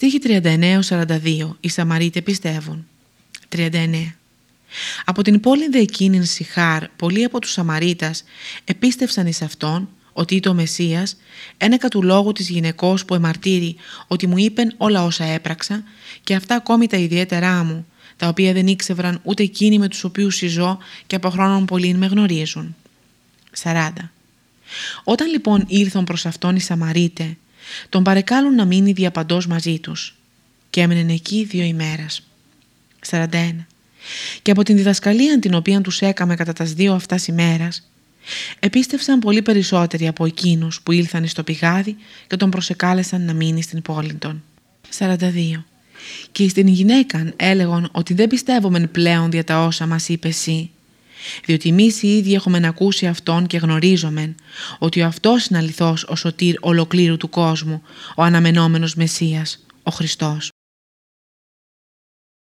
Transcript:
Στίχη 39-42 Οι Σαμαρίτε πιστεύουν 39 Από την πόλη δε εκείνην Σιχάρ πολλοί από τους Σαμαρίτας επίστευσαν εις αυτόν ότι το Μεσσίας ένεκα του λόγου της γυναικός που εμαρτύρει ότι μου είπεν όλα όσα έπραξα και αυτά ακόμη τα ιδιαίτερά μου τα οποία δεν ήξευραν ούτε εκείνοι με τους οποίους συζώ και από χρόνων πολλήν με γνωρίζουν. 40. Όταν λοιπόν ήρθαν προς αυτόν οι Σαμαρίτε, τον παρεκάλουν να μείνει διαπαντός μαζί τους και έμενε εκεί δύο ημέρας. 41. Και από την διδασκαλία την οποία τους έκαμε κατά τας δύο αυτάς ημέρας, επίστευσαν πολύ περισσότεροι από εκείνους που ήλθαν στο πηγάδι και τον προσεκάλεσαν να μείνει στην πόλη των. 42. Και στην γυναίκα έλεγαν ότι δεν πιστεύομεν πλέον δια τα όσα μας είπες εσύ, διότι εμείς οι ίδιοι έχουμε ακούσει Αυτόν και γνωρίζομεν ότι ο Αυτός είναι αληθώς ο σωτήρ ολοκλήρου του κόσμου, ο αναμενόμενος Μεσσίας, ο Χριστός.